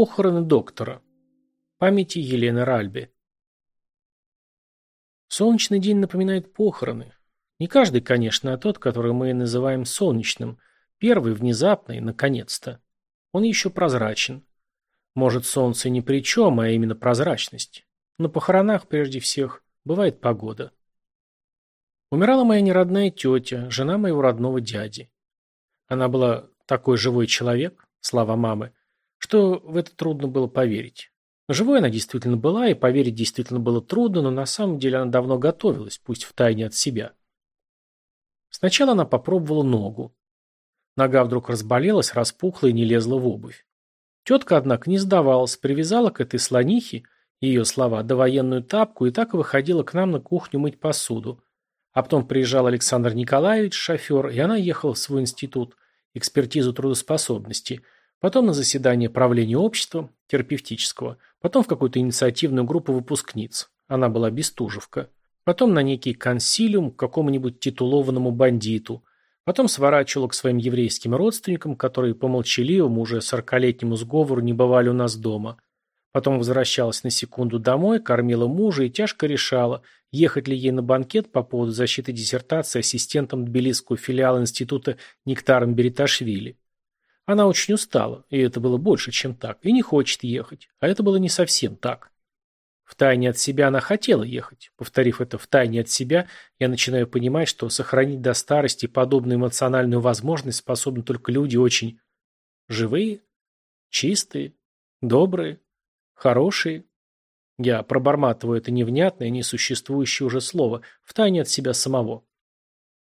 Похороны доктора. Памяти Елены Ральби. Солнечный день напоминает похороны. Не каждый, конечно, а тот, который мы называем солнечным. Первый, внезапный, наконец-то. Он еще прозрачен. Может, солнце ни при чем, а именно прозрачность. На похоронах, прежде всех, бывает погода. Умирала моя неродная тетя, жена моего родного дяди. Она была такой живой человек, слава мамы, что в это трудно было поверить. Живой она действительно была, и поверить действительно было трудно, но на самом деле она давно готовилась, пусть в тайне от себя. Сначала она попробовала ногу. Нога вдруг разболелась, распухла и не лезла в обувь. Тетка, однако, не сдавалась, привязала к этой слонихе, ее слова, довоенную тапку и так выходила к нам на кухню мыть посуду. А потом приезжал Александр Николаевич, шофер, и она ехала в свой институт, экспертизу трудоспособности – потом на заседание правления общества, терапевтического, потом в какую-то инициативную группу выпускниц. Она была бестужевка. Потом на некий консилиум к какому-нибудь титулованному бандиту. Потом сворачивала к своим еврейским родственникам, которые по молчаливому, уже сорокалетнему сговору не бывали у нас дома. Потом возвращалась на секунду домой, кормила мужа и тяжко решала, ехать ли ей на банкет по поводу защиты диссертации ассистентом тбилисского филиала института Нектаром Бериташвили. Она очень устала, и это было больше, чем так, и не хочет ехать, а это было не совсем так. Втайне от себя она хотела ехать. Повторив это втайне от себя, я начинаю понимать, что сохранить до старости подобную эмоциональную возможность способны только люди очень живые, чистые, добрые, хорошие. Я проборматываю это невнятное, несуществующее уже слово, втайне от себя самого.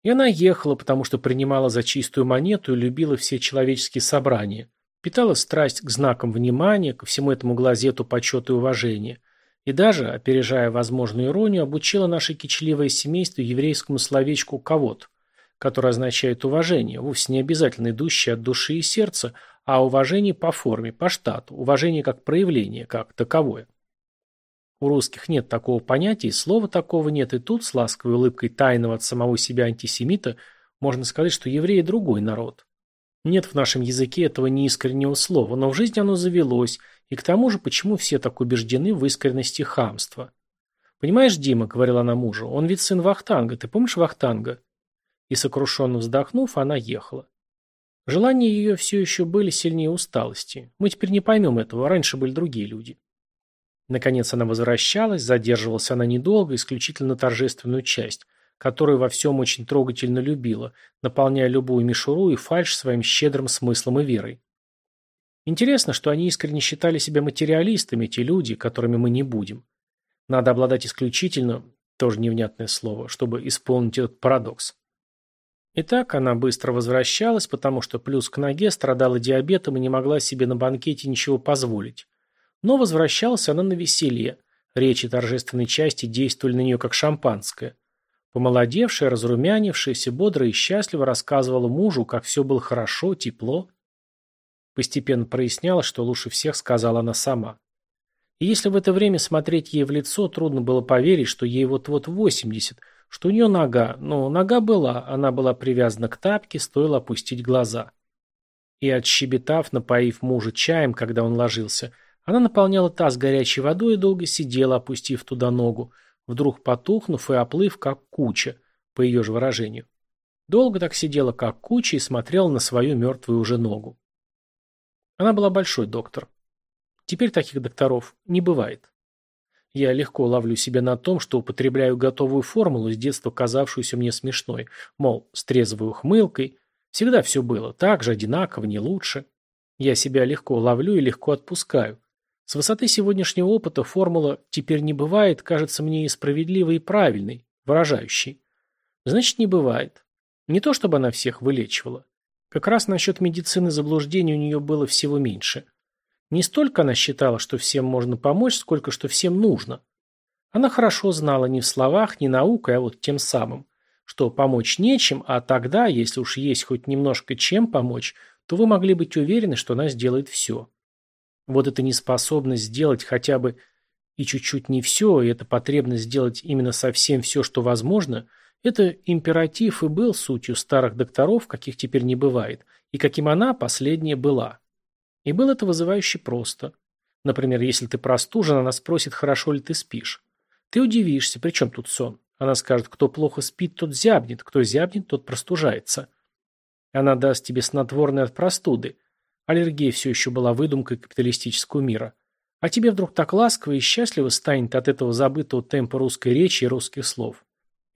И она ехала, потому что принимала за чистую монету и любила все человеческие собрания. Питала страсть к знакам внимания, ко всему этому глазету почета и уважения. И даже, опережая возможную иронию, обучила наше кичливое семейство еврейскому словечку «ковод», которое означает уважение, вовсе не обязательно идущее от души и сердца, а уважение по форме, по штату, уважение как проявление, как таковое. У русских нет такого понятия, и слова такого нет, и тут, с ласковой улыбкой тайного от самого себя антисемита, можно сказать, что евреи другой народ. Нет в нашем языке этого неискреннего слова, но в жизни оно завелось, и к тому же, почему все так убеждены в искренности хамства? «Понимаешь, Дима», — говорила она мужу, — «он ведь сын Вахтанга, ты помнишь Вахтанга?» И сокрушенно вздохнув, она ехала. Желания ее все еще были сильнее усталости. Мы теперь не поймем этого, раньше были другие люди. Наконец она возвращалась, задерживалась она недолго, исключительно торжественную часть, которую во всем очень трогательно любила, наполняя любую мишуру и фальшь своим щедрым смыслом и верой. Интересно, что они искренне считали себя материалистами, эти люди, которыми мы не будем. Надо обладать исключительно, тоже невнятное слово, чтобы исполнить этот парадокс. Итак, она быстро возвращалась, потому что плюс к ноге страдала диабетом и не могла себе на банкете ничего позволить. Но возвращалась она на веселье. Речи торжественной части действовали на нее как шампанское. Помолодевшая, разрумянившаяся, бодро и счастливо рассказывала мужу, как все было хорошо, тепло. Постепенно прояснялось, что лучше всех сказала она сама. И если в это время смотреть ей в лицо, трудно было поверить, что ей вот-вот 80, что у нее нога, но нога была, она была привязана к тапке, стоило опустить глаза. И отщебетав, напоив мужа чаем, когда он ложился, она наполняла таз горячей водой и долго сидела, опустив туда ногу, вдруг потухнув и оплыв, как куча, по ее же выражению. Долго так сидела, как куча, и смотрела на свою мертвую уже ногу. Она была большой доктор. Теперь таких докторов не бывает. Я легко ловлю себя на том, что употребляю готовую формулу, с детства казавшуюся мне смешной, мол, с трезвой ухмылкой. Всегда все было так же, одинаково, не лучше. Я себя легко ловлю и легко отпускаю. С высоты сегодняшнего опыта формула «теперь не бывает» кажется мне и справедливой, и правильной, выражающей. Значит, не бывает. Не то, чтобы она всех вылечивала. Как раз насчет медицины заблуждений у нее было всего меньше. Не столько она считала, что всем можно помочь, сколько что всем нужно. Она хорошо знала не в словах, не наукой, а вот тем самым, что помочь нечем, а тогда, если уж есть хоть немножко чем помочь, то вы могли быть уверены, что она сделает все. Вот эта неспособность сделать хотя бы и чуть-чуть не все, и эта потребность сделать именно совсем все, что возможно, это императив и был сутью старых докторов, каких теперь не бывает, и каким она последняя была. И было это вызывающе просто. Например, если ты простужен, она спросит, хорошо ли ты спишь. Ты удивишься, при чем тут сон? Она скажет, кто плохо спит, тот зябнет, кто зябнет, тот простужается. Она даст тебе снотворное от простуды. Аллергия все еще была выдумкой капиталистического мира. А тебе вдруг так ласково и счастливо станет от этого забытого темпа русской речи и русских слов.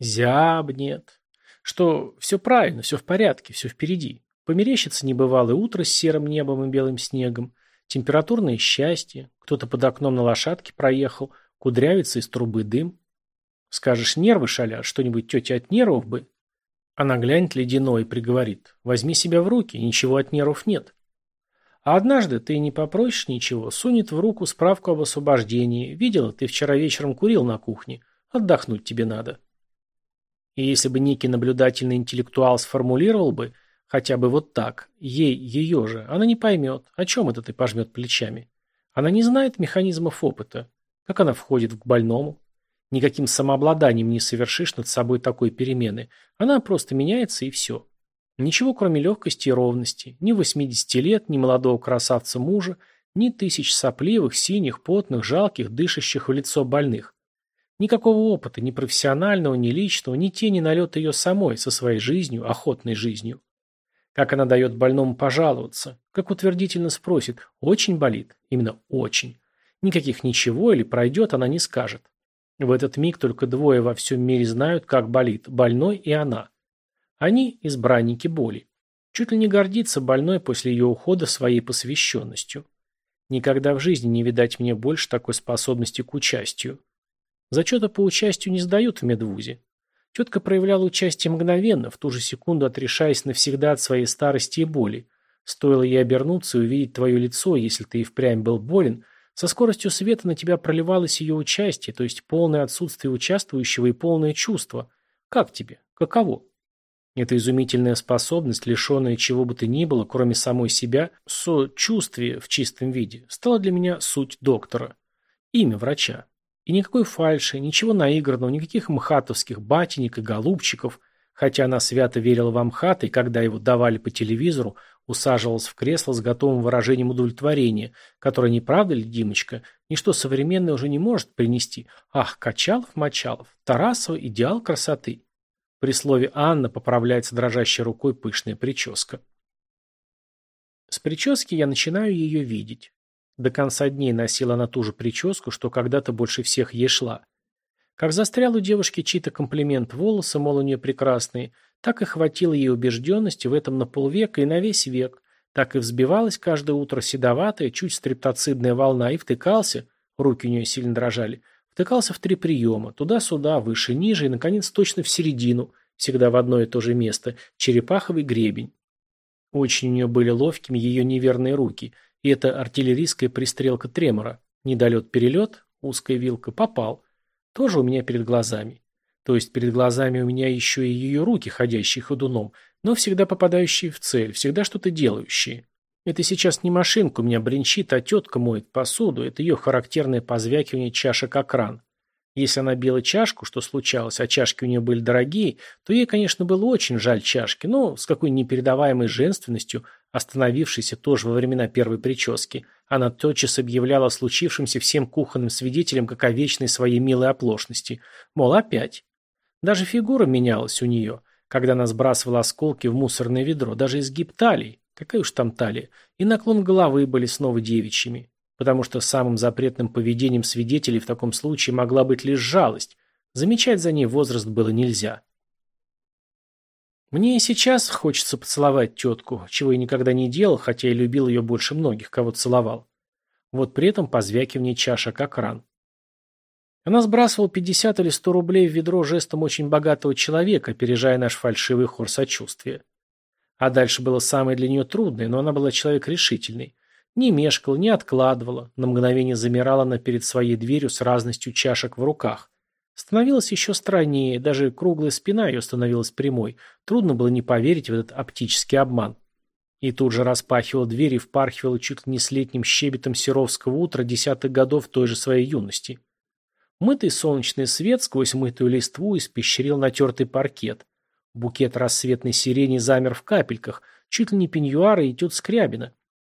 Зябнет. Что все правильно, все в порядке, все впереди. Померещится небывалое утро с серым небом и белым снегом, температурное счастье, кто-то под окном на лошадке проехал, кудрявится из трубы дым. Скажешь, нервы шалят, что-нибудь тетя от нервов бы. Она глянет ледяной и приговорит. Возьми себя в руки, ничего от нервов нет. А однажды ты не попросишь ничего, сунет в руку справку об освобождении. Видела, ты вчера вечером курил на кухне. Отдохнуть тебе надо. И если бы некий наблюдательный интеллектуал сформулировал бы, хотя бы вот так, ей, ее же, она не поймет, о чем это ты пожмет плечами. Она не знает механизмов опыта. Как она входит к больному? Никаким самообладанием не совершишь над собой такой перемены. Она просто меняется и все. Ничего, кроме легкости и ровности. Ни 80 лет, ни молодого красавца мужа, ни тысяч сопливых, синих, потных, жалких, дышащих в лицо больных. Никакого опыта, ни профессионального, ни личного, ни тени налета ее самой со своей жизнью, охотной жизнью. Как она дает больному пожаловаться, как утвердительно спросит, очень болит, именно очень. Никаких ничего или пройдет она не скажет. В этот миг только двое во всем мире знают, как болит, больной и она. Они – избранники боли. Чуть ли не гордится больной после ее ухода своей посвященностью. Никогда в жизни не видать мне больше такой способности к участию. Зачета по участию не сдают в медвузе. Тетка проявляла участие мгновенно, в ту же секунду отрешаясь навсегда от своей старости и боли. Стоило ей обернуться и увидеть твое лицо, если ты и впрямь был болен, со скоростью света на тебя проливалось ее участие, то есть полное отсутствие участвующего и полное чувство. Как тебе? Каково? Эта изумительная способность, лишенная чего бы то ни было, кроме самой себя, сочувствие в чистом виде, стала для меня суть доктора. Имя врача. И никакой фальши, ничего наигранного, никаких мхатовских батенек и голубчиков, хотя она свято верила в Амхат, и когда его давали по телевизору, усаживалась в кресло с готовым выражением удовлетворения, которое, не правда ли, Димочка, ничто современное уже не может принести. Ах, Качалов-Мочалов, Тарасова – идеал красоты. При слове «Анна» поправляется дрожащей рукой пышная прическа. С прически я начинаю ее видеть. До конца дней носила она ту же прическу, что когда-то больше всех ей шла. Как застрял у девушки чей-то комплимент волосы, мол, у нее прекрасные, так и хватило ей убежденности в этом на полвека и на весь век, так и взбивалась каждое утро седоватая, чуть стрептоцидная волна, и втыкался, руки у нее сильно дрожали, Втыкался в три приема, туда-сюда, выше-ниже и, наконец, точно в середину, всегда в одно и то же место, черепаховый гребень. Очень у нее были ловкими ее неверные руки, и эта артиллерийская пристрелка тремора. Недолет-перелет, узкая вилка, попал. Тоже у меня перед глазами. То есть перед глазами у меня еще и ее руки, ходящие ходуном, но всегда попадающие в цель, всегда что-то делающие. Это сейчас не машинка у меня бренчит, а тетка моет посуду. Это ее характерное позвякивание чашек о кран. Если она била чашку, что случалось, а чашки у нее были дорогие, то ей, конечно, было очень жаль чашки, но с какой непередаваемой женственностью, остановившейся тоже во времена первой прически, она тотчас объявляла случившимся всем кухонным свидетелям как о вечной своей милой оплошности. Мол, опять. Даже фигура менялась у нее, когда она сбрасывала осколки в мусорное ведро, даже изгиб талии. Какая уж там талия. И наклон головы были снова девичьими. Потому что самым запретным поведением свидетелей в таком случае могла быть лишь жалость. Замечать за ней возраст было нельзя. Мне и сейчас хочется поцеловать тетку, чего я никогда не делал, хотя и любил ее больше многих, кого целовал. Вот при этом позвякивание чаша как ран. Она сбрасывала 50 или 100 рублей в ведро жестом очень богатого человека, опережая наш фальшивый хор сочувствия. А дальше было самое для нее трудное, но она была человек решительный. Не мешкала, не откладывала, на мгновение замирала она перед своей дверью с разностью чашек в руках. Становилась еще страннее, даже круглая спина ее становилась прямой. Трудно было не поверить в этот оптический обман. И тут же распахивала дверь и впархивала чуть ли не с летним щебетом серовского утра десятых годов той же своей юности. Мытый солнечный свет сквозь мытую листву испещрил натертый паркет. Букет рассветной сирени замер в капельках, чуть ли не и тет скрябина.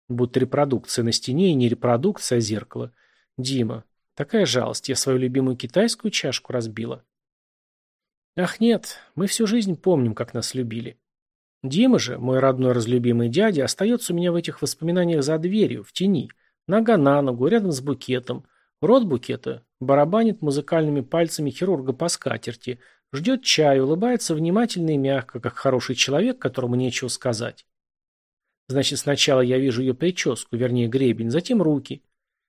Будто репродукция на стене и не репродукция, а зеркало. Дима, такая жалость, я свою любимую китайскую чашку разбила. Ах нет, мы всю жизнь помним, как нас любили. Дима же, мой родной разлюбимый дядя, остается у меня в этих воспоминаниях за дверью, в тени, нога на ногу, рядом с букетом. Рот букета барабанит музыкальными пальцами хирурга по скатерти, ждет чаю, улыбается внимательно и мягко, как хороший человек, которому нечего сказать. Значит, сначала я вижу ее прическу, вернее гребень, затем руки.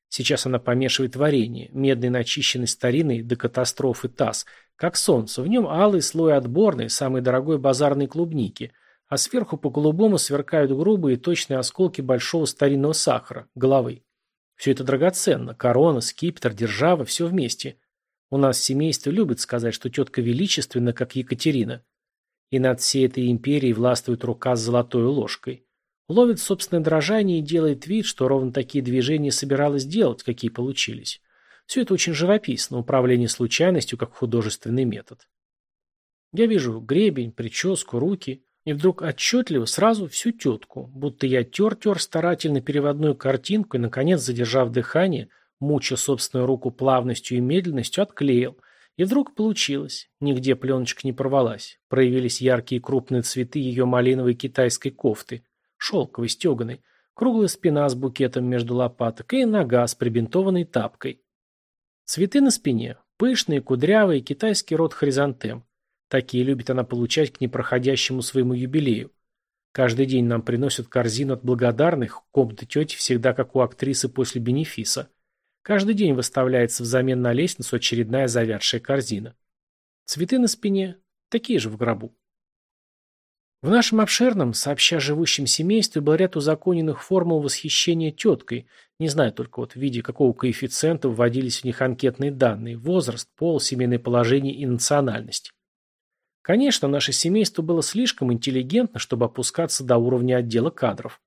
Сейчас она помешивает варенье, медный начищенный старинный до катастрофы таз, как солнце. В нем алый слой отборной, самой дорогой базарной клубники – а сверху по голубому сверкают грубые точные осколки большого старинного сахара, головы. Все это драгоценно, корона, скипетр, держава, все вместе. У нас в семействе любят сказать, что тетка величественна, как Екатерина. И над всей этой империей властвует рука с золотой ложкой. Ловит собственное дрожание и делает вид, что ровно такие движения собиралась делать, какие получились. Все это очень живописно, управление случайностью как художественный метод. Я вижу гребень, прическу, руки. И вдруг отчетливо сразу всю тетку, будто я тер-тер старательно переводную картинку и, наконец, задержав дыхание, муча собственную руку плавностью и медленностью, отклеил. И вдруг получилось. Нигде пленочка не порвалась. Проявились яркие крупные цветы ее малиновой китайской кофты, шелковой, стеганой, круглая спина с букетом между лопаток и нога с прибинтованной тапкой. Цветы на спине, пышные, кудрявые, китайский род хризантем. Такие любит она получать к непроходящему своему юбилею. Каждый день нам приносят корзину от благодарных, комната тети всегда как у актрисы после бенефиса. Каждый день выставляется взамен на лестницу очередная завядшая корзина. Цветы на спине, такие же в гробу. В нашем обширном, сообща живущем семействе, был ряд узаконенных формул восхищения теткой, не знаю только вот в виде какого коэффициента вводились в них анкетные данные, возраст, пол, семейное положение и национальность. Конечно, наше семейство было слишком интеллигентно, чтобы опускаться до уровня отдела кадров.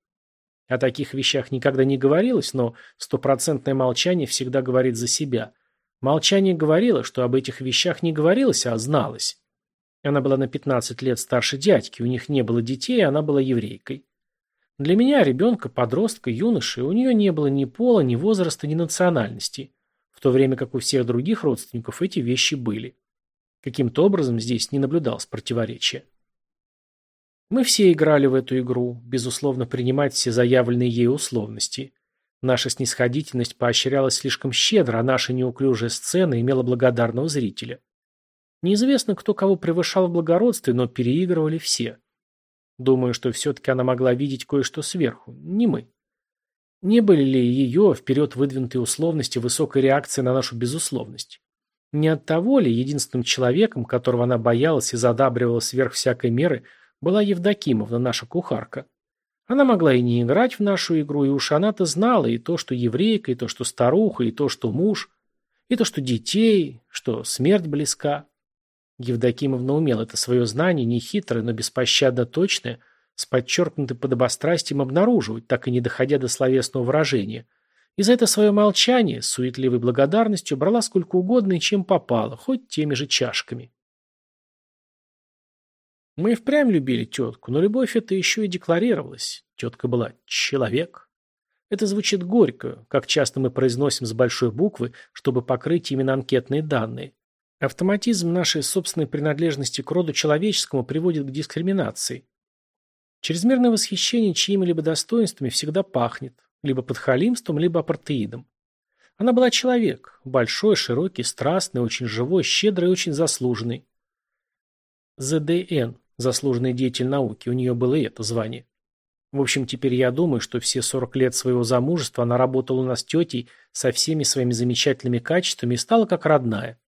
О таких вещах никогда не говорилось, но стопроцентное молчание всегда говорит за себя. Молчание говорило, что об этих вещах не говорилось, а зналось. Она была на 15 лет старше дядьки, у них не было детей, и она была еврейкой. Для меня, ребенка, подростка, юноши, у нее не было ни пола, ни возраста, ни национальности, в то время как у всех других родственников эти вещи были. Каким-то образом здесь не наблюдалось противоречия. Мы все играли в эту игру, безусловно принимать все заявленные ей условности. Наша снисходительность поощрялась слишком щедро, а наша неуклюжая сцена имела благодарного зрителя. Неизвестно, кто кого превышал в благородстве, но переигрывали все. Думаю, что все-таки она могла видеть кое-что сверху, не мы. Не были ли ее вперед выдвинутые условности высокой реакции на нашу безусловность? Не от того ли единственным человеком, которого она боялась и задабривала сверх всякой меры, была Евдокимовна, наша кухарка. Она могла и не играть в нашу игру, и уж она-то знала и то, что еврейка, и то, что старуха, и то, что муж, и то, что детей, что смерть близка. Евдокимовна умела это свое знание, нехитрое, но беспощадно точное, с подчеркнутым подобострастием обнаруживать, так и не доходя до словесного выражения – и за это свое молчание с суетливой благодарностью брала сколько угодно и чем попало, хоть теми же чашками. Мы и впрямь любили тетку, но любовь это еще и декларировалась. Тетка была человек. Это звучит горько, как часто мы произносим с большой буквы, чтобы покрыть именно анкетные данные. Автоматизм нашей собственной принадлежности к роду человеческому приводит к дискриминации. Чрезмерное восхищение чьими-либо достоинствами всегда пахнет, либо подхалимством, либо апартеидом. Она была человек, большой, широкий, страстный, очень живой, щедрый и очень заслуженный. ЗДН, заслуженный деятель науки, у нее было и это звание. В общем, теперь я думаю, что все 40 лет своего замужества она работала у нас тетей со всеми своими замечательными качествами и стала как родная.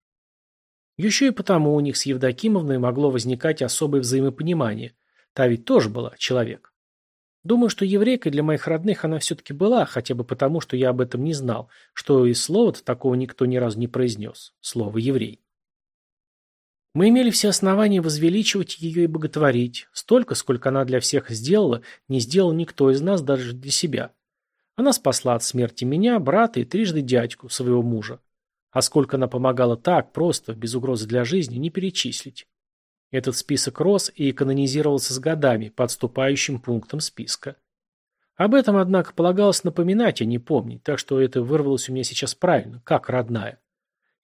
Еще и потому у них с Евдокимовной могло возникать особое взаимопонимание. Та ведь тоже была человек. Думаю, что еврейкой для моих родных она все-таки была, хотя бы потому, что я об этом не знал, что и слова-то такого никто ни разу не произнес. Слово «еврей». Мы имели все основания возвеличивать ее и боготворить. Столько, сколько она для всех сделала, не сделал никто из нас даже для себя. Она спасла от смерти меня, брата и трижды дядьку, своего мужа. А сколько она помогала так, просто, без угрозы для жизни, не перечислить. Этот список рос и канонизировался с годами, подступающим пунктом списка. Об этом, однако, полагалось напоминать, а не помнить, так что это вырвалось у меня сейчас правильно, как родная.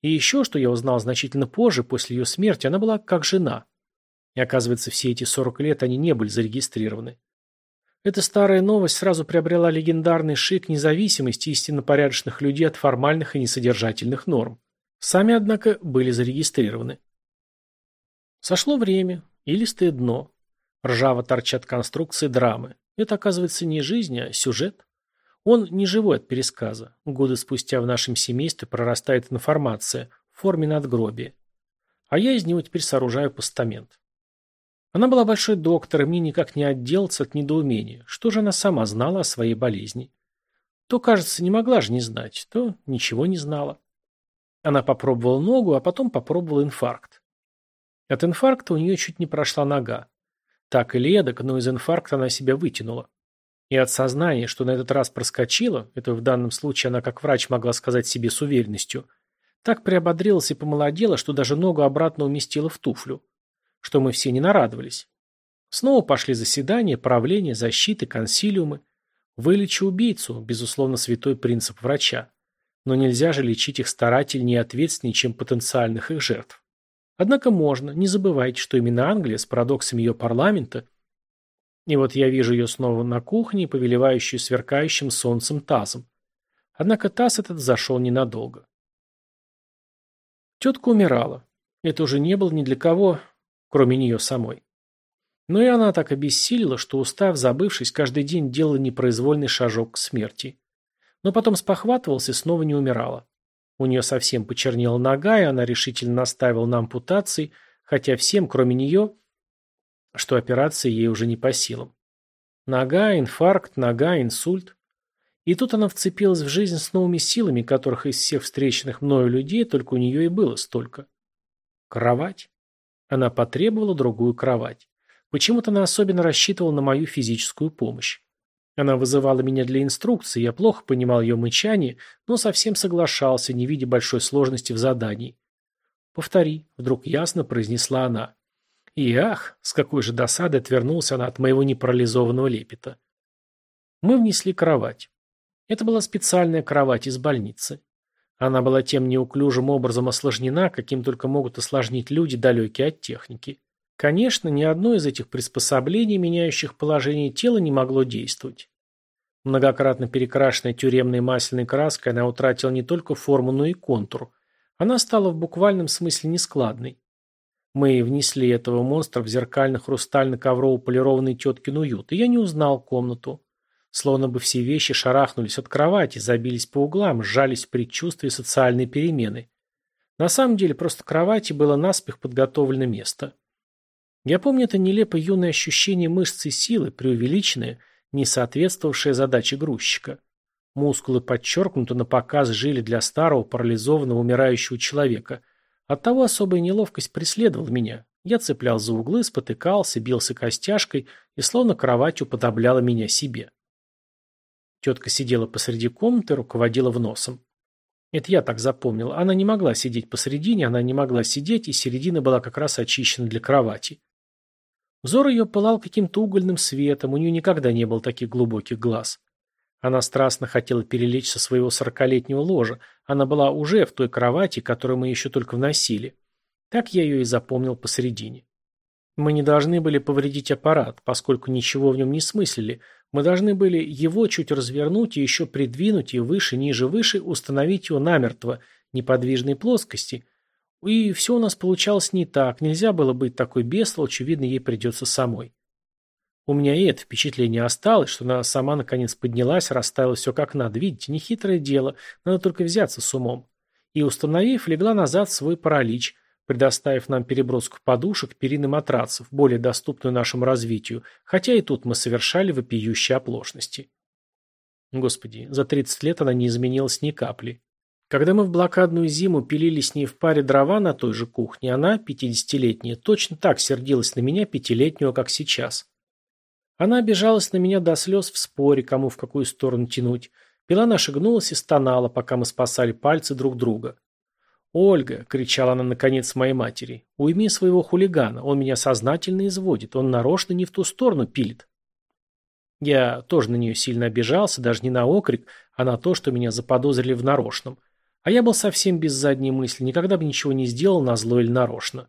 И еще, что я узнал значительно позже, после ее смерти, она была как жена. И оказывается, все эти 40 лет они не были зарегистрированы. Эта старая новость сразу приобрела легендарный шик независимости истинно порядочных людей от формальных и несодержательных норм. Сами, однако, были зарегистрированы. Сошло время, илистое дно. Ржаво торчат конструкции драмы. Это, оказывается, не жизнь, а сюжет. Он не живой от пересказа. Годы спустя в нашем семействе прорастает информация в форме надгробия. А я из него теперь сооружаю постамент. Она была большой доктор, и мне никак не отделаться от недоумения. Что же она сама знала о своей болезни? То, кажется, не могла же не знать, то ничего не знала. Она попробовала ногу, а потом попробовала инфаркт. От инфаркта у нее чуть не прошла нога. Так или эдак, но из инфаркта она себя вытянула. И от сознания, что на этот раз проскочила, это в данном случае она как врач могла сказать себе с уверенностью, так приободрилась и помолодела, что даже ногу обратно уместила в туфлю что мы все не нарадовались. Снова пошли заседания, правления, защиты, консилиумы. Вылечи убийцу, безусловно, святой принцип врача. Но нельзя же лечить их старательнее и ответственнее, чем потенциальных их жертв. Однако можно, не забывайте, что именно Англия с парадоксом ее парламента и вот я вижу ее снова на кухне, повелевающую сверкающим солнцем тазом. Однако таз этот зашел ненадолго. Тетка умирала. Это уже не было ни для кого кроме нее самой. Но и она так обессилила, что, устав, забывшись, каждый день делала непроизвольный шажок к смерти. Но потом спохватывалась и снова не умирала. У нее совсем почернела нога, и она решительно наставила на ампутации, хотя всем, кроме нее, что операция ей уже не по силам. Нога, инфаркт, нога, инсульт. И тут она вцепилась в жизнь с новыми силами, которых из всех встреченных мною людей только у нее и было столько. Кровать. Она потребовала другую кровать. Почему-то она особенно рассчитывала на мою физическую помощь. Она вызывала меня для инструкции, я плохо понимал ее мычание, но совсем соглашался, не видя большой сложности в задании. «Повтори», — вдруг ясно произнесла она. И ах, с какой же досадой отвернулся она от моего непарализованного лепета. Мы внесли кровать. Это была специальная кровать из больницы. Она была тем неуклюжим образом осложнена, каким только могут осложнить люди, далекие от техники. Конечно, ни одно из этих приспособлений, меняющих положение тела, не могло действовать. Многократно перекрашенная тюремной масляной краской, она утратила не только форму, но и контур. Она стала в буквальном смысле нескладной. Мы внесли этого монстра в зеркально-хрустально-коврово-полированный теткин уют, и я не узнал комнату. Словно бы все вещи шарахнулись от кровати, забились по углам, сжались в предчувствии социальной перемены. На самом деле просто кровати было наспех подготовлено место. Я помню это нелепо юное ощущение мышцы силы, преувеличенное, не соответствовавшее задаче грузчика. Мускулы подчеркнуто на показ жили для старого, парализованного, умирающего человека. Оттого особая неловкость преследовала меня. Я цеплял за углы, спотыкался, бился костяшкой и словно кровать уподобляла меня себе. Тетка сидела посреди комнаты, руководила в носом. Это я так запомнил. Она не могла сидеть посередине, она не могла сидеть, и середина была как раз очищена для кровати. Взор ее пылал каким-то угольным светом, у нее никогда не было таких глубоких глаз. Она страстно хотела перелечь со своего сорокалетнего ложа. Она была уже в той кровати, которую мы еще только вносили. Так я ее и запомнил посередине. Мы не должны были повредить аппарат, поскольку ничего в нем не смыслили, мы должны были его чуть развернуть и еще придвинуть и выше, ниже, выше установить его намертво, неподвижной плоскости. И все у нас получалось не так, нельзя было быть такой бестолочью, видно, ей придется самой. У меня и это впечатление осталось, что она сама наконец поднялась, расставила все как надо. Видите, нехитрое дело, надо только взяться с умом. И, установив, легла назад свой паралич, предоставив нам переброску подушек, перин и матрацев, более доступную нашему развитию, хотя и тут мы совершали вопиющие оплошности. Господи, за 30 лет она не изменилась ни капли. Когда мы в блокадную зиму пилили с ней в паре дрова на той же кухне, она, пятидесятилетняя, точно так сердилась на меня пятилетнего, как сейчас. Она обижалась на меня до слез в споре, кому в какую сторону тянуть. Пила наша гнулась и стонала, пока мы спасали пальцы друг друга. «Ольга!» – кричала она наконец моей матери. «Уйми своего хулигана, он меня сознательно изводит, он нарочно не в ту сторону пилит». Я тоже на нее сильно обижался, даже не на окрик, а на то, что меня заподозрили в нарочном. А я был совсем без задней мысли, никогда бы ничего не сделал на зло или нарочно.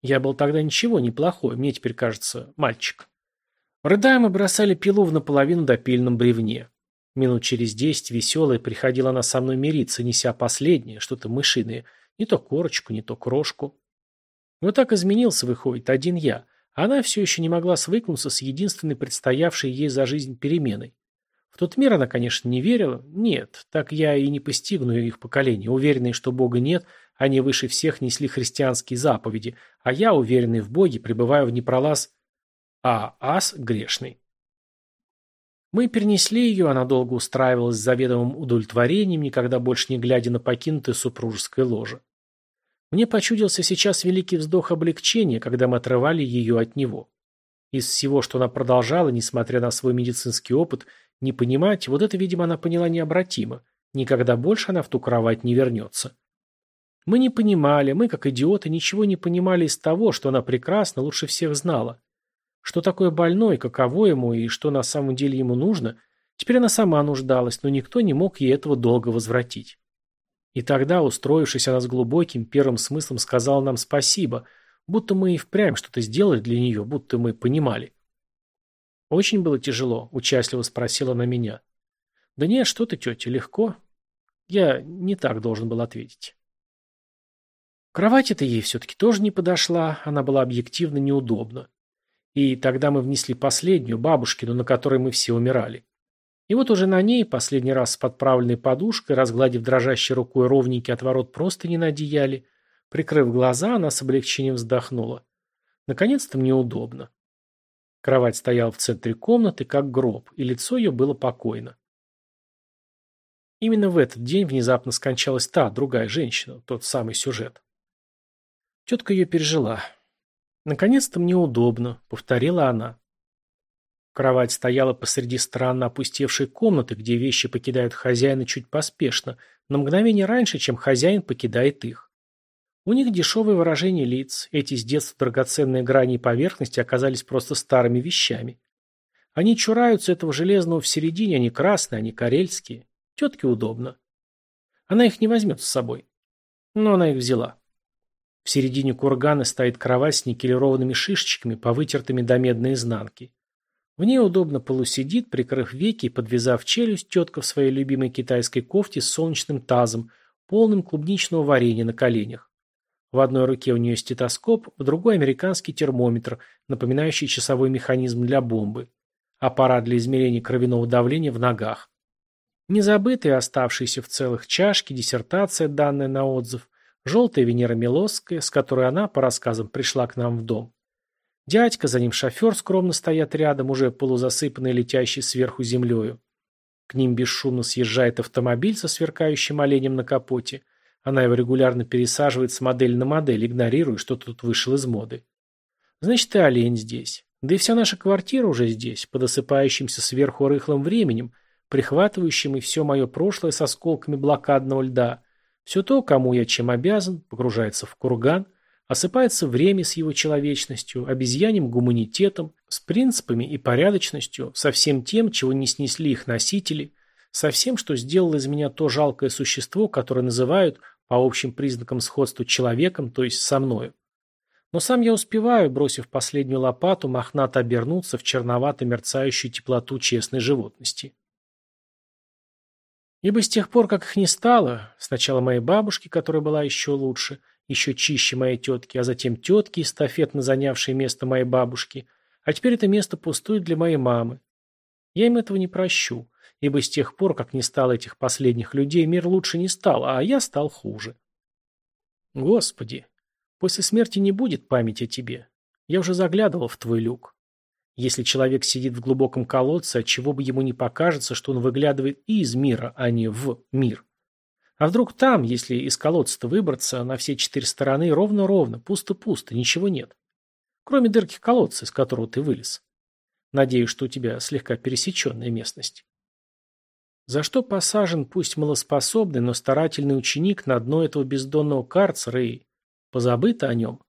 Я был тогда ничего, неплохой, мне теперь кажется, мальчик. Рыдая, мы бросали пилу в наполовину допильном бревне. Минут через десять веселая приходила она со мной мириться, неся последнее, что-то мышиное, не то корочку, не то крошку. Вот так изменился, выходит, один я, она все еще не могла свыкнуться с единственной предстоявшей ей за жизнь переменой. В тот мир она, конечно, не верила. Нет, так я и не постигну их поколение, уверенный, что Бога нет, они выше всех несли христианские заповеди, а я, уверенный в Боге, пребываю в непролаз, а ас грешный. Мы перенесли ее, она долго устраивалась с заведомым удовлетворением, никогда больше не глядя на покинутое супружеское ложе. Мне почудился сейчас великий вздох облегчения, когда мы отрывали ее от него. Из всего, что она продолжала, несмотря на свой медицинский опыт, не понимать, вот это, видимо, она поняла необратимо. Никогда больше она в ту кровать не вернется. Мы не понимали, мы, как идиоты, ничего не понимали из того, что она прекрасно лучше всех знала. Что такое больной, каково ему и что на самом деле ему нужно, теперь она сама нуждалась, но никто не мог ей этого долго возвратить. И тогда, устроившись, она с глубоким первым смыслом сказала нам спасибо, будто мы и впрямь что-то сделали для нее, будто мы понимали. «Очень было тяжело?» – участливо спросила она меня. «Да нет, что ты, тетя, легко». Я не так должен был ответить. Кровать эта ей все-таки тоже не подошла, она была объективно неудобна. И тогда мы внесли последнюю, бабушкину, на которой мы все умирали. И вот уже на ней, последний раз с подправленной подушкой, разгладив дрожащей рукой ровненький отворот просто не на одеяле, прикрыв глаза, она с облегчением вздохнула. Наконец-то мне удобно. Кровать стояла в центре комнаты, как гроб, и лицо ее было покойно. Именно в этот день внезапно скончалась та, другая женщина, тот самый сюжет. Тетка ее пережила. «Наконец-то мне удобно», — повторила она. Кровать стояла посреди странно опустевшей комнаты, где вещи покидают хозяина чуть поспешно, на мгновение раньше, чем хозяин покидает их. У них дешевое выражение лиц, эти с детства драгоценные грани и поверхности оказались просто старыми вещами. Они чураются этого железного в середине, они красные, они карельские. Тетке удобно. Она их не возьмет с собой. Но она их взяла. В середине кургана стоит кровать с никелированными шишечками, повытертыми до медной изнанки. В ней удобно полусидит, прикрыв веки и подвязав челюсть, тетка в своей любимой китайской кофте с солнечным тазом, полным клубничного варенья на коленях. В одной руке у нее стетоскоп, в другой американский термометр, напоминающий часовой механизм для бомбы. Аппарат для измерения кровяного давления в ногах. Незабытые оставшиеся в целых чашки, диссертация, данная на отзыв, желтая Венера Милосская, с которой она, по рассказам, пришла к нам в дом. Дядька, за ним шофер скромно стоят рядом, уже полузасыпанный летящий сверху землею. К ним бесшумно съезжает автомобиль со сверкающим оленем на капоте. Она его регулярно пересаживает с модели на модель, игнорируя, что тут вышел из моды. Значит, и олень здесь. Да и вся наша квартира уже здесь, под осыпающимся сверху рыхлым временем, прихватывающим и все мое прошлое с осколками блокадного льда – все то, кому я чем обязан, погружается в курган, осыпается время с его человечностью, обезьяним гуманитетом, с принципами и порядочностью, со всем тем, чего не снесли их носители, со всем, что сделало из меня то жалкое существо, которое называют, по общим признакам сходства, человеком, то есть со мною. Но сам я успеваю, бросив последнюю лопату, мохнато обернуться в черновато-мерцающую теплоту честной животности. Ибо с тех пор, как их не стало, сначала моей бабушки, которая была еще лучше, еще чище моей тетки, а затем тетки, эстафетно занявшие место моей бабушки, а теперь это место пустует для моей мамы. Я им этого не прощу, ибо с тех пор, как не стало этих последних людей, мир лучше не стал, а я стал хуже. Господи, после смерти не будет памяти о тебе. Я уже заглядывал в твой люк. Если человек сидит в глубоком колодце, отчего бы ему не покажется, что он выглядывает и из мира, а не в мир. А вдруг там, если из колодца-то выбраться, на все четыре стороны ровно-ровно, пусто-пусто, ничего нет. Кроме дырки колодца, из которого ты вылез. Надеюсь, что у тебя слегка пересеченная местность. За что посажен пусть малоспособный, но старательный ученик на дно этого бездонного карцера и позабыто о нем?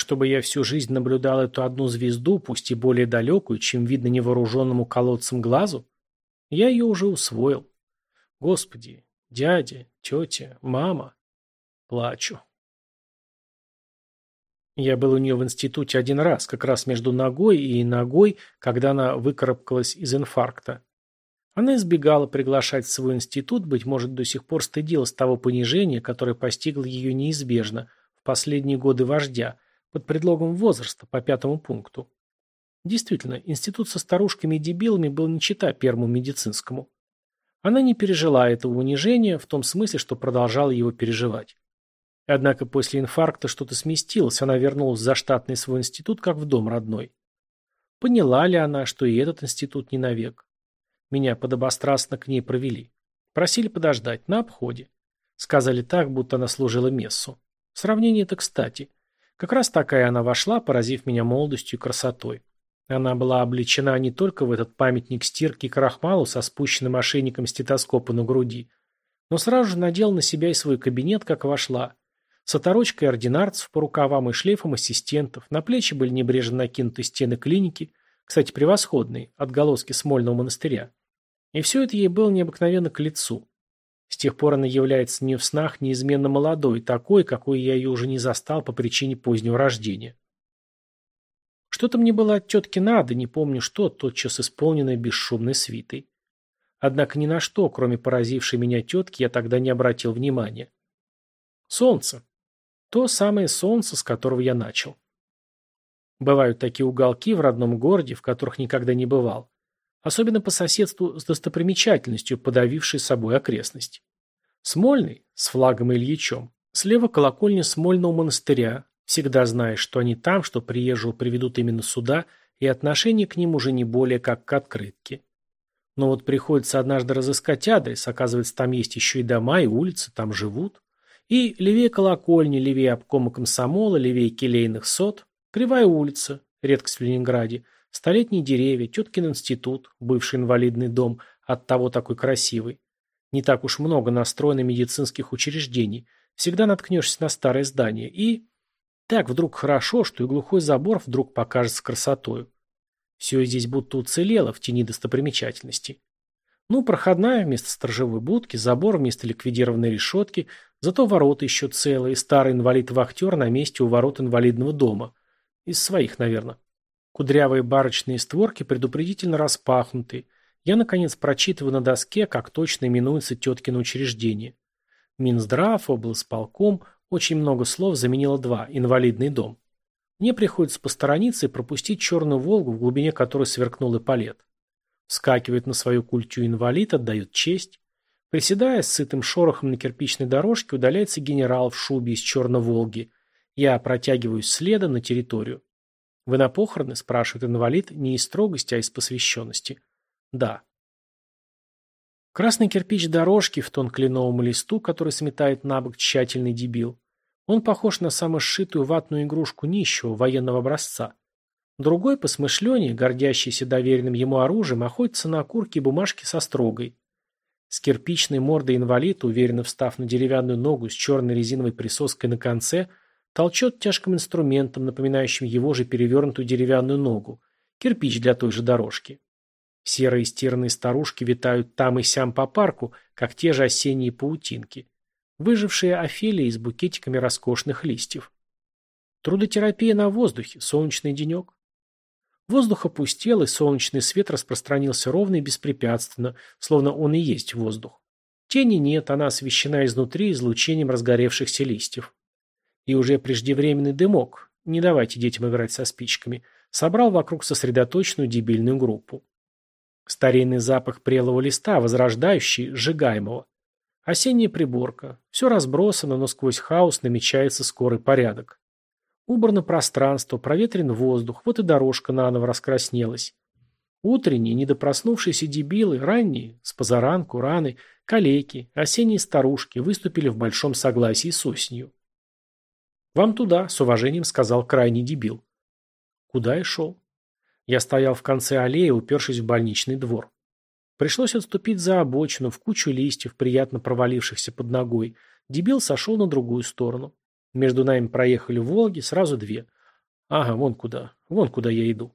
Чтобы я всю жизнь наблюдал эту одну звезду, пусть и более далекую, чем видно невооруженному колодцем глазу? Я ее уже усвоил. Господи, дядя, тетя, мама. Плачу. Я был у нее в институте один раз, как раз между ногой и ногой, когда она выкарабкалась из инфаркта. Она избегала приглашать в свой институт, быть может, до сих пор стыдилась того понижения, которое постигло ее неизбежно в последние годы вождя, под предлогом возраста, по пятому пункту. Действительно, институт со старушками и дебилами был не чита первому медицинскому. Она не пережила этого унижения в том смысле, что продолжала его переживать. Однако после инфаркта что-то сместилось, она вернулась в заштатный свой институт, как в дом родной. Поняла ли она, что и этот институт не навек? Меня подобострастно к ней провели. Просили подождать, на обходе. Сказали так, будто она служила мессу. Сравнение это кстати. Как раз такая она вошла, поразив меня молодостью и красотой. Она была облечена не только в этот памятник стирки и крахмалу со спущенным ошейником стетоскопа на груди, но сразу же надела на себя и свой кабинет, как вошла. С оторочкой ординарцев по рукавам и шлейфом ассистентов, на плечи были небрежно накинуты стены клиники, кстати, превосходные, отголоски Смольного монастыря. И все это ей было необыкновенно к лицу. С тех пор она является не в снах неизменно молодой, такой, какой я ее уже не застал по причине позднего рождения. Что-то мне было от тетки надо, не помню что, тотчас исполненное бесшумной свитой. Однако ни на что, кроме поразившей меня тетки, я тогда не обратил внимания. Солнце. То самое солнце, с которого я начал. Бывают такие уголки в родном городе, в которых никогда не бывал. Особенно по соседству с достопримечательностью, подавившей собой окрестность. Смольный, с флагом Ильичом. Слева колокольня Смольного монастыря, Всегда знаешь, что они там, что приезжего приведут именно сюда, и отношение к ним уже не более как к открытке. Но вот приходится однажды разыскать адрес, оказывается, там есть еще и дома, и улицы, там живут. И левее колокольни, левее обкома комсомола, левее келейных сот, Кривая улица, редкость в Ленинграде, столетние деревья, теткин институт, бывший инвалидный дом, оттого такой красивый. Не так уж много настроено медицинских учреждений, всегда наткнешься на старое здание и... Так вдруг хорошо, что и глухой забор вдруг покажется красотою. Все здесь будто уцелело в тени достопримечательностей. Ну, проходная вместо сторожевой будки, забор вместо ликвидированной решетки, зато ворота еще целые, старый инвалид-вахтер на месте у ворот инвалидного дома. Из своих, наверное. Кудрявые барочные створки предупредительно распахнуты. Я, наконец, прочитываю на доске, как точно именуется теткино учреждение. Минздрав, облсполком, очень много слов заменило два – инвалидный дом. Мне приходится посторониться и пропустить черную «Волгу», в глубине которой сверкнул эполет. Скакивает на свою культю инвалид, отдает честь. Приседая с сытым шорохом на кирпичной дорожке, удаляется генерал в шубе из черной «Волги». Я протягиваюсь следом на территорию. «Вы на похороны?» – спрашивает инвалид не из строгости, а из посвященности. «Да». Красный кирпич дорожки в тон кленовому листу, который сметает на бок тщательный дебил. Он похож на самосшитую ватную игрушку нищего военного образца. Другой, посмышленнее, гордящийся доверенным ему оружием, охотится на окурки и бумажки со строгой. С кирпичной мордой инвалид, уверенно встав на деревянную ногу с черной резиновой присоской на конце, толчет тяжким инструментом, напоминающим его же перевернутую деревянную ногу, кирпич для той же дорожки. Серые стирные старушки витают там и сям по парку, как те же осенние паутинки. Выжившие офелии с букетиками роскошных листьев. Трудотерапия на воздухе, солнечный денек. Воздух опустел, и солнечный свет распространился ровно и беспрепятственно, словно он и есть воздух. Тени нет, она освещена изнутри излучением разгоревшихся листьев. И уже преждевременный дымок, не давайте детям играть со спичками, собрал вокруг сосредоточенную дебильную группу. Старинный запах прелого листа, возрождающий, сжигаемого. Осенняя приборка. Все разбросано, но сквозь хаос намечается скорый порядок. Убрано пространство, проветрен воздух, вот и дорожка наново раскраснелась. Утренние, недопроснувшиеся дебилы, ранние, с позаранку, раны, калеки, осенние старушки выступили в большом согласии с осенью. «Вам туда», — с уважением сказал крайний дебил. Куда и шел? Я стоял в конце аллеи, упершись в больничный двор. Пришлось отступить за обочину, в кучу листьев, приятно провалившихся под ногой. Дебил сошел на другую сторону. Между нами проехали «Волги», сразу две. Ага, вон куда. Вон куда я иду.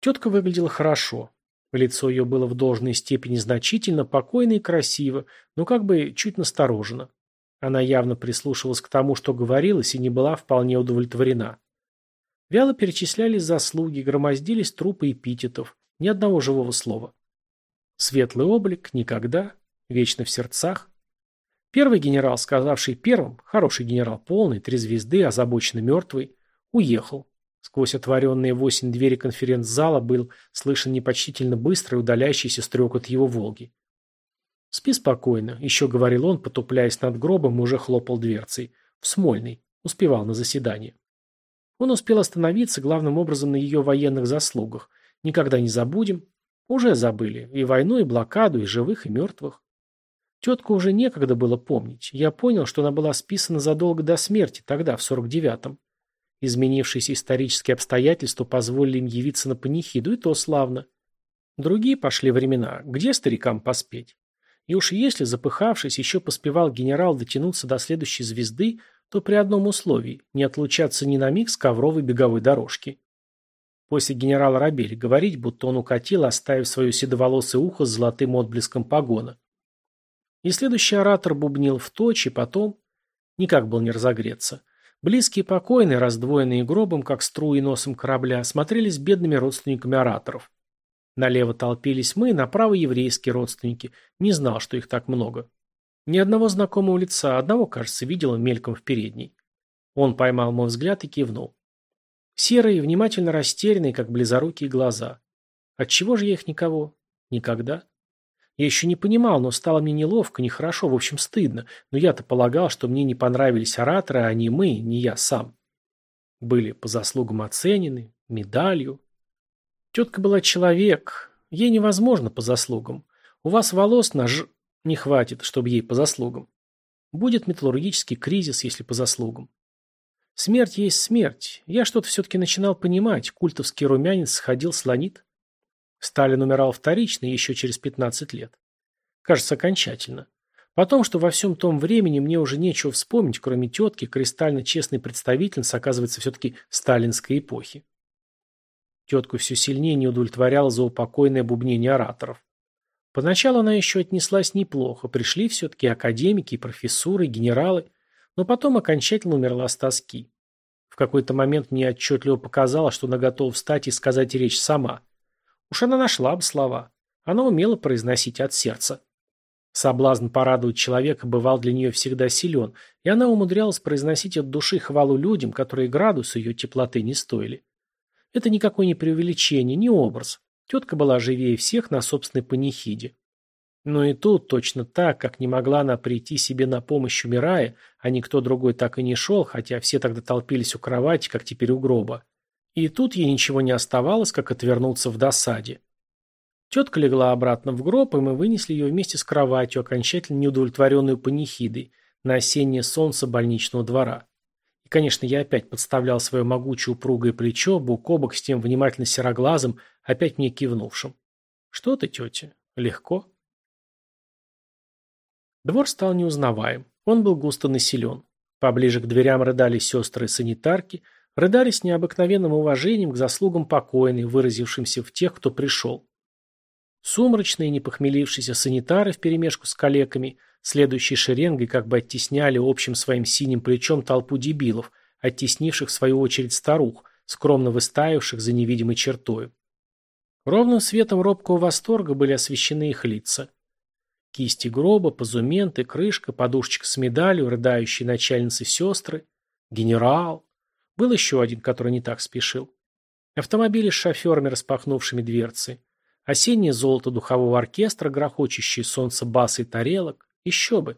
Тетка выглядела хорошо. Лицо ее было в должной степени значительно, покойно и красиво, но как бы чуть насторожено. Она явно прислушивалась к тому, что говорилось, и не была вполне удовлетворена. Вяло перечислялись заслуги, громоздились трупы эпитетов. Ни одного живого слова. Светлый облик, никогда, вечно в сердцах. Первый генерал, сказавший первым, хороший генерал, полный, три звезды, озабоченно мертвый, уехал. Сквозь отворенные восемь двери конференц-зала был слышен непочтительно быстрый удаляющийся стрекот его «Волги». «Спи спокойно», — еще говорил он, потупляясь над гробом уже хлопал дверцей. В Смольный. Успевал на заседание. Он успел остановиться главным образом на ее военных заслугах. Никогда не забудем. Уже забыли. И войну, и блокаду, и живых, и мертвых. Тетку уже некогда было помнить. Я понял, что она была списана задолго до смерти, тогда, в сорок девятом. Изменившиеся исторические обстоятельства позволили им явиться на панихиду, и то славно. Другие пошли времена. Где старикам поспеть? И уж если, запыхавшись, еще поспевал генерал дотянуться до следующей звезды, то при одном условии – не отлучаться ни на миг с ковровой беговой дорожки. После генерала Рабель говорить, будто он укатил, оставив свое седоволосое ухо с золотым отблеском погона. И следующий оратор бубнил в точь, и потом... Никак был не разогреться. Близкие покойные, раздвоенные гробом, как струи носом корабля, смотрелись бедными родственниками ораторов. Налево толпились мы, направо еврейские родственники. Не знал, что их так много. Ни одного знакомого лица, одного, кажется, видел мельком в передней. Он поймал мой взгляд и кивнул. Серые, внимательно растерянные, как близорукие глаза. Отчего же я их никого? Никогда. Я еще не понимал, но стало мне неловко, нехорошо, в общем, стыдно. Но я-то полагал, что мне не понравились ораторы, а не мы, не я сам. Были по заслугам оценены, медалью. Тетка была человек. Ей невозможно по заслугам. У вас волос на ж... не хватит, чтобы ей по заслугам. Будет металлургический кризис, если по заслугам. Смерть есть смерть. Я что-то все-таки начинал понимать. Культовский румянец сходил слонит. Сталин умирал вторично еще через 15 лет. Кажется, окончательно. Потом, что во всем том времени мне уже нечего вспомнить, кроме тетки, кристально честной представительницы, оказывается, все-таки сталинской эпохи. Тетку все сильнее не удовлетворяло заупокойное бубнение ораторов. Поначалу она еще отнеслась неплохо, пришли все-таки академики, и профессуры, генералы, но потом окончательно умерла с тоски. В какой-то момент мне отчетливо показалось, что она готова встать и сказать речь сама. Уж она нашла бы слова. Она умела произносить от сердца. Соблазн порадовать человека бывал для нее всегда силен, и она умудрялась произносить от души хвалу людям, которые градус ее теплоты не стоили. Это никакое не преувеличение, не образ. Тетка была живее всех на собственной панихиде. Но и тут точно так, как не могла она прийти себе на помощь умирая, а никто другой так и не шел, хотя все тогда толпились у кровати, как теперь у гроба. И тут ей ничего не оставалось, как отвернуться в досаде. Тетка легла обратно в гроб, и мы вынесли ее вместе с кроватью, окончательно неудовлетворенную панихидой, на осеннее солнце больничного двора. И, конечно, я опять подставлял свое могучее упругое плечо, бок о бок с тем внимательно сероглазым, опять мне кивнувшим. «Что ты, тетя? Легко?» Двор стал неузнаваем. Он был густо населен. Поближе к дверям рыдали сестры-санитарки – Рыдали с необыкновенным уважением к заслугам покойной, выразившимся в тех, кто пришел. Сумрачные, не похмелившиеся санитары вперемешку с калеками, следующей шеренгой как бы оттесняли общим своим синим плечом толпу дебилов, оттеснивших в свою очередь старух, скромно выстаивших за невидимой чертою. Ровным светом робкого восторга были освещены их лица. Кисти гроба, позументы, крышка, подушечка с медалью, рыдающие начальницы сестры, генерал, был еще один, который не так спешил. Автомобили с шоферами, распахнувшими дверцы. Осеннее золото духового оркестра, грохочущие солнце басы и тарелок. Еще бы.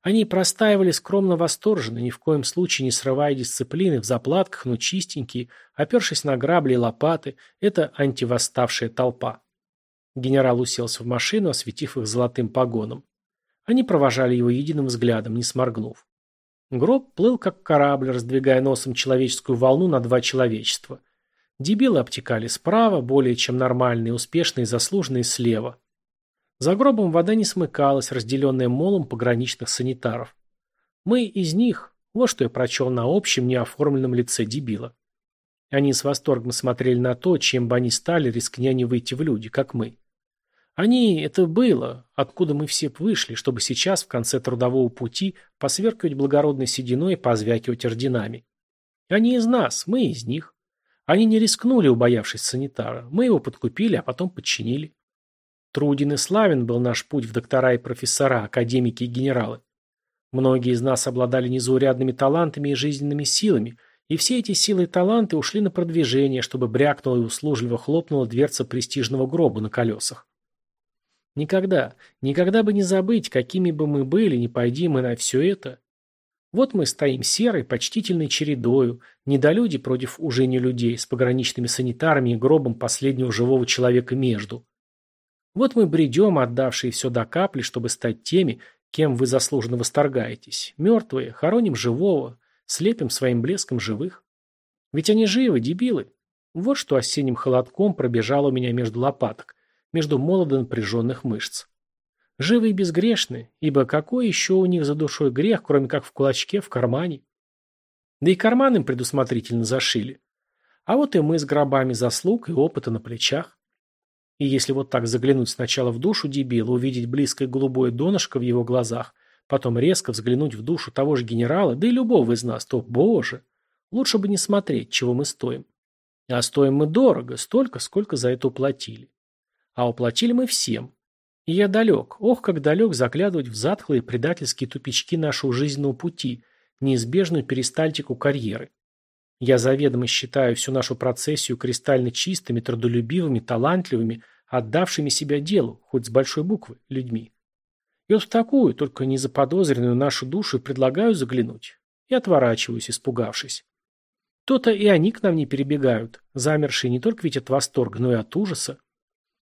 Они простаивали скромно восторженно, ни в коем случае не срывая дисциплины, в заплатках, но чистенькие, опершись на грабли и лопаты. Это антивосставшая толпа. Генерал уселся в машину, осветив их золотым погоном. Они провожали его единым взглядом, не сморгнув. Гроб плыл как корабль, раздвигая носом человеческую волну на два человечества. Дебилы обтекали справа, более чем нормальные, успешные заслуженные слева. За гробом вода не смыкалась, разделенная молом пограничных санитаров. Мы из них, Вот что я прочел на общем, неоформленном лице дебила. Они с восторгом смотрели на то, чем бы они стали, рискня не выйти в люди, как мы. Они — это было, откуда мы все вышли, чтобы сейчас, в конце трудового пути, посверкивать благородной сединой и позвякивать орденами. Они из нас, мы из них. Они не рискнули, убоявшись санитара. Мы его подкупили, а потом подчинили. Труден и славен был наш путь в доктора и профессора, академики и генералы. Многие из нас обладали незаурядными талантами и жизненными силами, и все эти силы и таланты ушли на продвижение, чтобы брякнула и услужливо хлопнула дверца престижного гроба на колесах. Никогда, никогда бы не забыть, какими бы мы были, не пойди мы на все это. Вот мы стоим серой, почтительной чередою, недолюди против уже не людей, с пограничными санитарами и гробом последнего живого человека между. Вот мы бредем, отдавшие все до капли, чтобы стать теми, кем вы заслуженно восторгаетесь. Мертвые, хороним живого, слепим своим блеском живых. Ведь они живы, дебилы. Вот что осенним холодком пробежало у меня между лопаток, между молодо напряженных мышц. Живы и безгрешны, ибо какой еще у них за душой грех, кроме как в кулачке, в кармане? Да и карман им предусмотрительно зашили. А вот и мы с гробами заслуг и опыта на плечах. И если вот так заглянуть сначала в душу дебила, увидеть близкое голубое донышко в его глазах, потом резко взглянуть в душу того же генерала, да и любого из нас, то, боже, лучше бы не смотреть, чего мы стоим. А стоим мы дорого, столько, сколько за это уплатили. А уплатили мы всем. И я далек, ох, как далек заглядывать в затхлые предательские тупички нашего жизненного пути, неизбежную перистальтику карьеры. Я заведомо считаю всю нашу процессию кристально чистыми, трудолюбивыми, талантливыми, отдавшими себя делу, хоть с большой буквы, людьми. И вот в такую, только не заподозренную нашу душу предлагаю заглянуть. И отворачиваюсь, испугавшись. То-то и они к нам не перебегают, замершие не только ведь от восторга, но и от ужаса.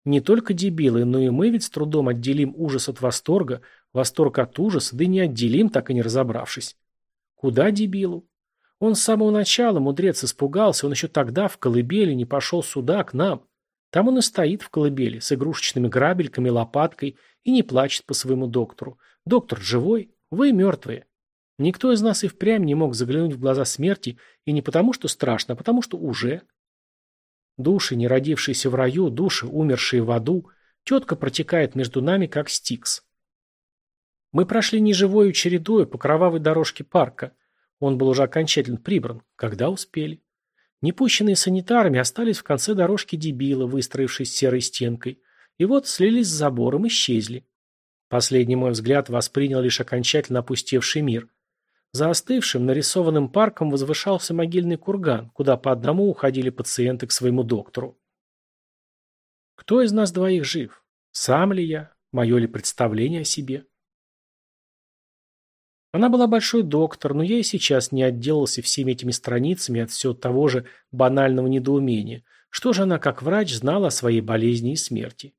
Не только дебилы, но и мы ведь с трудом отделим ужас от восторга, восторг от ужаса, да и не отделим, так и не разобравшись. Куда дебилу? Он с самого начала, мудрец, испугался, он еще тогда в колыбели не пошел сюда, к нам. Там он и стоит в колыбели, с игрушечными грабельками, лопаткой, и не плачет по своему доктору. Доктор живой, вы мертвые. Никто из нас и впрямь не мог заглянуть в глаза смерти, и не потому, что страшно, а потому, что уже. Души, не родившиеся в раю, души, умершие в аду, тетка протекает между нами, как стикс. Мы прошли неживою чередою по кровавой дорожке парка, он был уже окончательно прибран. Когда успели? Непущенные санитарами остались в конце дорожки дебила, выстроившись серой стенкой. И вот слились с забором, исчезли. Последний мой взгляд воспринял лишь окончательно опустевший мир. За остывшим, нарисованным парком возвышался могильный курган, куда по одному уходили пациенты к своему доктору. Кто из нас двоих жив? Сам ли я? Мое ли представление о себе? Она была большой доктор, но я и сейчас не отделался всеми этими страницами от всего того же банального недоумения. Что же она, как врач, знала о своей болезни и смерти?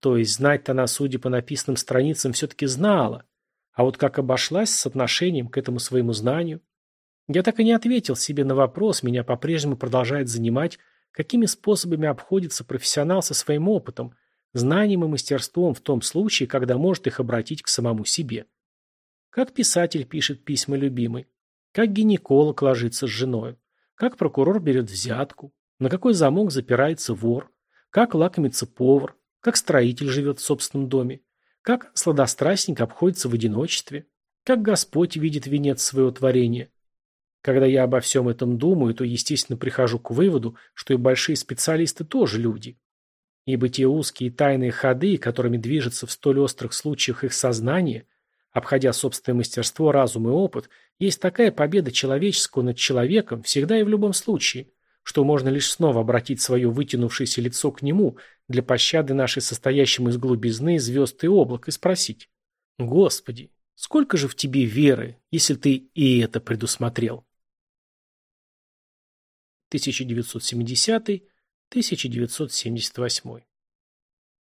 То есть знать-то она, судя по написанным страницам, все-таки знала. А вот как обошлась с отношением к этому своему знанию? Я так и не ответил себе на вопрос, меня по-прежнему продолжает занимать, какими способами обходится профессионал со своим опытом, знанием и мастерством в том случае, когда может их обратить к самому себе. Как писатель пишет письма любимой. Как гинеколог ложится с женой. Как прокурор берет взятку. На какой замок запирается вор. Как лакомится повар. Как строитель живет в собственном доме. Как сладострастник обходится в одиночестве. Как Господь видит венец своего творения. Когда я обо всем этом думаю, то, естественно, прихожу к выводу, что и большие специалисты тоже люди. Ибо те узкие тайные ходы, которыми движется в столь острых случаях их сознание, Обходя собственное мастерство, разум и опыт, есть такая победа человеческого над человеком всегда и в любом случае, что можно лишь снова обратить свое вытянувшееся лицо к нему для пощады нашей состоящим из глубизны звезд и облак и спросить «Господи, сколько же в тебе веры, если ты и это предусмотрел?» 1970-1978